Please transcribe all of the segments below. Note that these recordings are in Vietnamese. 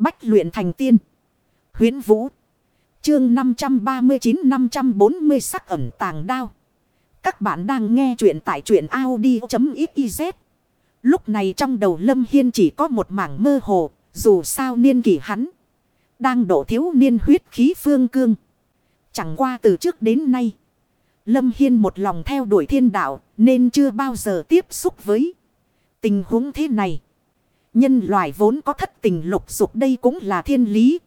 Bách luyện thành tiên. huyễn Vũ. Chương 539-540 sắc ẩm tàng đao. Các bạn đang nghe truyện tại truyện Audi.xyz. Lúc này trong đầu Lâm Hiên chỉ có một mảng mơ hồ. Dù sao niên kỷ hắn. Đang đổ thiếu niên huyết khí phương cương. Chẳng qua từ trước đến nay. Lâm Hiên một lòng theo đuổi thiên đạo. Nên chưa bao giờ tiếp xúc với tình huống thế này. Nhân loại vốn có thất tình lục dục đây cũng là thiên lý.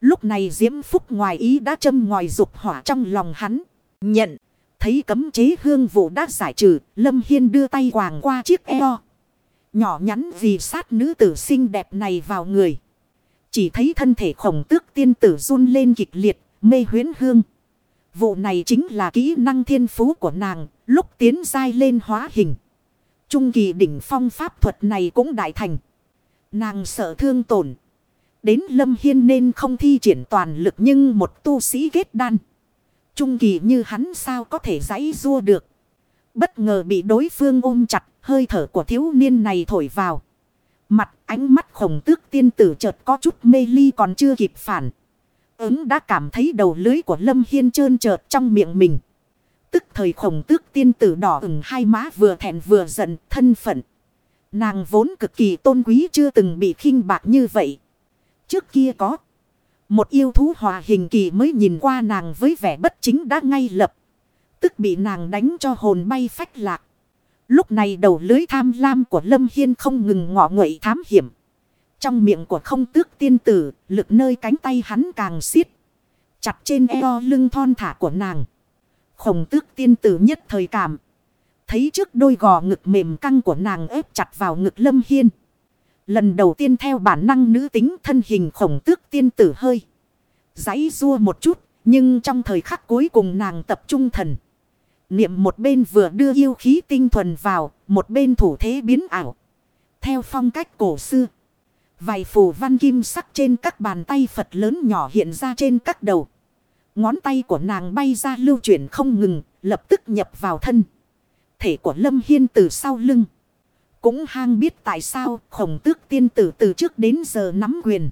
Lúc này Diễm Phúc ngoài ý đã châm ngoài dục hỏa trong lòng hắn. Nhận. Thấy cấm chế hương vụ đã giải trừ. Lâm Hiên đưa tay quàng qua chiếc eo. Nhỏ nhắn vì sát nữ tử xinh đẹp này vào người. Chỉ thấy thân thể khổng tước tiên tử run lên kịch liệt. Mê huyến hương. Vụ này chính là kỹ năng thiên phú của nàng. Lúc tiến dai lên hóa hình. Trung kỳ đỉnh phong pháp thuật này cũng đại thành. Nàng sợ thương tổn. Đến lâm hiên nên không thi triển toàn lực nhưng một tu sĩ kết đan. Trung kỳ như hắn sao có thể giãy rua được. Bất ngờ bị đối phương ôm chặt, hơi thở của thiếu niên này thổi vào. Mặt ánh mắt khổng tước tiên tử chợt có chút mê ly còn chưa kịp phản. Ứng đã cảm thấy đầu lưới của Lâm Hiên trơn trợt trong miệng mình. Tức thời khổng tước tiên tử đỏ ửng hai má vừa thẹn vừa giận thân phận. Nàng vốn cực kỳ tôn quý chưa từng bị khinh bạc như vậy. Trước kia có. Một yêu thú hòa hình kỳ mới nhìn qua nàng với vẻ bất chính đã ngay lập. Tức bị nàng đánh cho hồn bay phách lạc. Lúc này đầu lưới tham lam của Lâm Hiên không ngừng ngọ nguậy thám hiểm. Trong miệng của không tước tiên tử, lực nơi cánh tay hắn càng xiết. Chặt trên eo lưng thon thả của nàng. Khổng tước tiên tử nhất thời cảm. Thấy trước đôi gò ngực mềm căng của nàng ép chặt vào ngực Lâm Hiên. Lần đầu tiên theo bản năng nữ tính thân hình khổng tước tiên tử hơi. Giấy rua một chút, nhưng trong thời khắc cuối cùng nàng tập trung thần. Niệm một bên vừa đưa yêu khí tinh thuần vào, một bên thủ thế biến ảo. Theo phong cách cổ xưa. Vài phù văn kim sắc trên các bàn tay Phật lớn nhỏ hiện ra trên các đầu. Ngón tay của nàng bay ra lưu chuyển không ngừng, lập tức nhập vào thân. Thể của Lâm Hiên từ sau lưng. Cũng hang biết tại sao khổng tước tiên tử từ trước đến giờ nắm quyền.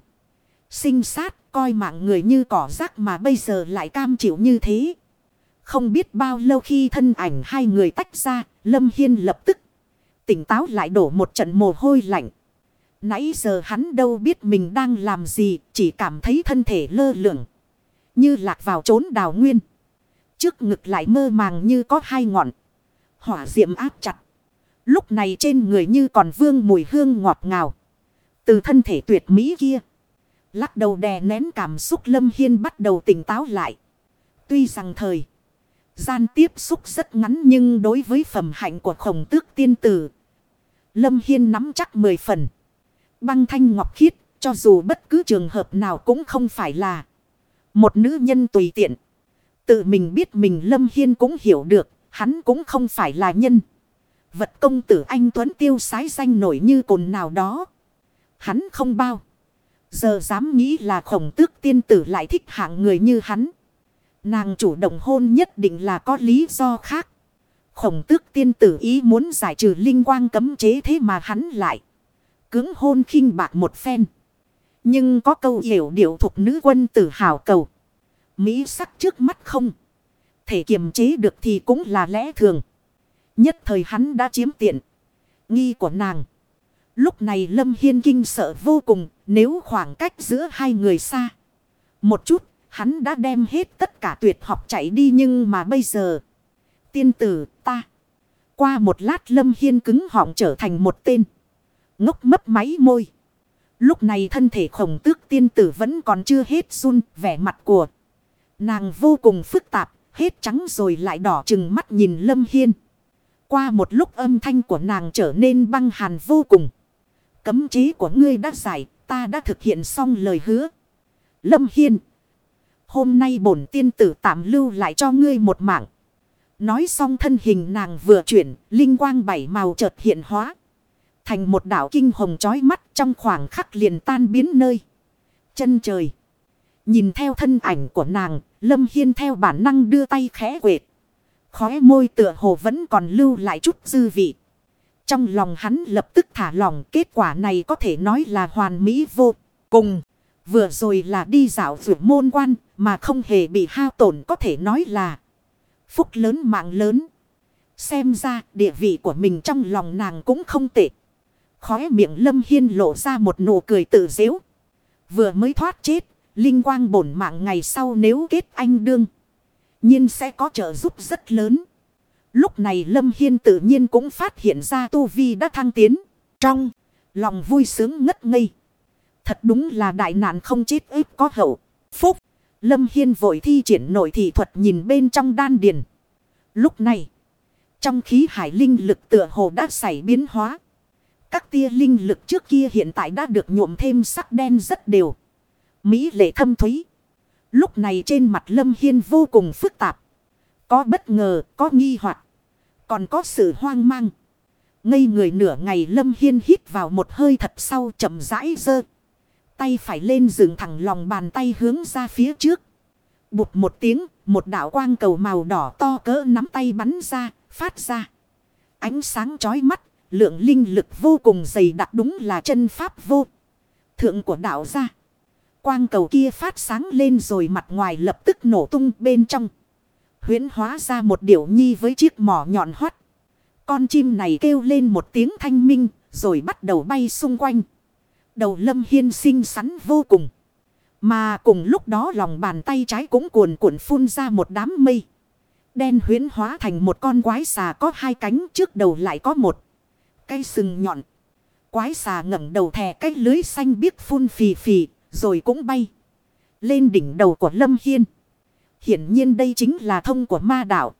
Sinh sát coi mạng người như cỏ rác mà bây giờ lại cam chịu như thế. Không biết bao lâu khi thân ảnh hai người tách ra, Lâm Hiên lập tức tỉnh táo lại đổ một trận mồ hôi lạnh. Nãy giờ hắn đâu biết mình đang làm gì, chỉ cảm thấy thân thể lơ lửng. Như lạc vào trốn đào nguyên. Trước ngực lại mơ màng như có hai ngọn. Hỏa diệm áp chặt. Lúc này trên người như còn vương mùi hương ngọt ngào. Từ thân thể tuyệt mỹ kia. Lắc đầu đè nén cảm xúc Lâm Hiên bắt đầu tỉnh táo lại. Tuy rằng thời gian tiếp xúc rất ngắn nhưng đối với phẩm hạnh của khổng tước tiên tử. Lâm Hiên nắm chắc mười phần. Băng thanh ngọc khiết, cho dù bất cứ trường hợp nào cũng không phải là một nữ nhân tùy tiện. Tự mình biết mình Lâm Hiên cũng hiểu được hắn cũng không phải là nhân. Vật công tử anh Tuấn tiêu sái danh nổi như cồn nào đó. Hắn không bao. Giờ dám nghĩ là khổng tước tiên tử lại thích hạng người như hắn. Nàng chủ động hôn nhất định là có lý do khác. Khổng tước tiên tử ý muốn giải trừ linh quang cấm chế thế mà hắn lại. Cứng hôn khinh bạc một phen. Nhưng có câu hiểu điệu thuộc nữ quân tử hào cầu. Mỹ sắc trước mắt không. Thể kiềm chế được thì cũng là lẽ thường. Nhất thời hắn đã chiếm tiện. Nghi của nàng. Lúc này Lâm Hiên kinh sợ vô cùng, nếu khoảng cách giữa hai người xa. Một chút, hắn đã đem hết tất cả tuyệt học chạy đi nhưng mà bây giờ. Tiên tử ta. Qua một lát Lâm Hiên cứng họng trở thành một tên. Ngốc mấp máy môi. Lúc này thân thể khổng tước tiên tử vẫn còn chưa hết run, vẻ mặt của. Nàng vô cùng phức tạp Hết trắng rồi lại đỏ chừng mắt nhìn Lâm Hiên. Qua một lúc âm thanh của nàng trở nên băng hàn vô cùng. Cấm chế của ngươi đã giải, ta đã thực hiện xong lời hứa. Lâm Hiên. Hôm nay bổn tiên tử tạm lưu lại cho ngươi một mạng. Nói xong thân hình nàng vừa chuyển, linh quang bảy màu chợt hiện hóa. Thành một đảo kinh hồng chói mắt trong khoảng khắc liền tan biến nơi. Chân trời. Nhìn theo thân ảnh của nàng, Lâm Hiên theo bản năng đưa tay khẽ quệt. Khóe môi tựa hồ vẫn còn lưu lại chút dư vị. Trong lòng hắn lập tức thả lòng kết quả này có thể nói là hoàn mỹ vô cùng. Vừa rồi là đi dạo vượt môn quan mà không hề bị hao tổn có thể nói là phúc lớn mạng lớn. Xem ra địa vị của mình trong lòng nàng cũng không tệ. Khóe miệng Lâm Hiên lộ ra một nụ cười tự dễu. Vừa mới thoát chết, linh quang bổn mạng ngày sau nếu kết anh đương. nhiên sẽ có trợ giúp rất lớn. Lúc này Lâm Hiên tự nhiên cũng phát hiện ra Tu Vi đã thăng tiến. Trong lòng vui sướng ngất ngây. Thật đúng là đại nạn không chết ít có hậu. Phúc. Lâm Hiên vội thi triển nội thị thuật nhìn bên trong đan điền. Lúc này. Trong khí hải linh lực tựa hồ đã xảy biến hóa. Các tia linh lực trước kia hiện tại đã được nhuộm thêm sắc đen rất đều. Mỹ lệ thâm thúy. Lúc này trên mặt Lâm Hiên vô cùng phức tạp. Có bất ngờ, có nghi hoặc Còn có sự hoang mang. Ngây người nửa ngày Lâm Hiên hít vào một hơi thật sâu chậm rãi dơ. Tay phải lên dựng thẳng lòng bàn tay hướng ra phía trước. Bụt một tiếng, một đạo quang cầu màu đỏ to cỡ nắm tay bắn ra, phát ra. Ánh sáng chói mắt, lượng linh lực vô cùng dày đặc đúng là chân pháp vô. Thượng của đạo ra. Quang cầu kia phát sáng lên rồi mặt ngoài lập tức nổ tung bên trong. Huyến hóa ra một điểu nhi với chiếc mỏ nhọn hoắt. Con chim này kêu lên một tiếng thanh minh, rồi bắt đầu bay xung quanh. Đầu lâm hiên xinh xắn vô cùng. Mà cùng lúc đó lòng bàn tay trái cũng cuồn cuộn phun ra một đám mây. Đen huyến hóa thành một con quái xà có hai cánh, trước đầu lại có một cây sừng nhọn. Quái xà ngẩng đầu thè cái lưới xanh biếc phun phì phì rồi cũng bay. Lên đỉnh đầu của Lâm Hiên. Hiển nhiên đây chính là thông của ma đạo.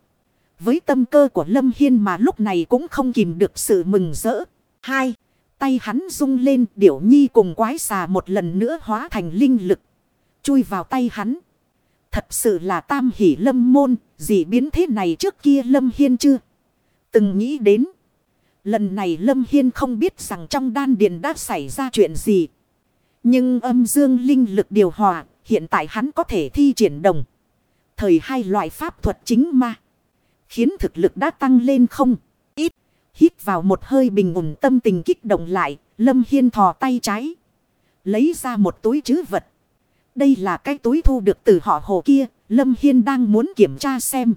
Với tâm cơ của Lâm Hiên mà lúc này cũng không kìm được sự mừng rỡ. Hai. Tay hắn rung lên, điểu nhi cùng quái xà một lần nữa hóa thành linh lực. Chui vào tay hắn. Thật sự là tam hỷ lâm môn. Gì biến thế này trước kia Lâm Hiên chưa? Từng nghĩ đến. Lần này Lâm Hiên không biết rằng trong đan điền đã xảy ra chuyện gì. Nhưng âm dương linh lực điều hòa. Hiện tại hắn có thể thi triển đồng. Thời hai loại pháp thuật chính ma. Khiến thực lực đã tăng lên không. Ít. Hít vào một hơi bình ổn tâm tình kích động lại. Lâm Hiên thò tay trái. Lấy ra một túi chứ vật. Đây là cái túi thu được từ họ hồ kia. Lâm Hiên đang muốn kiểm tra xem.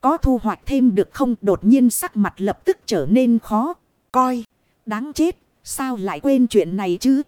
Có thu hoạch thêm được không đột nhiên sắc mặt lập tức trở nên khó. Coi. Đáng chết. Sao lại quên chuyện này chứ?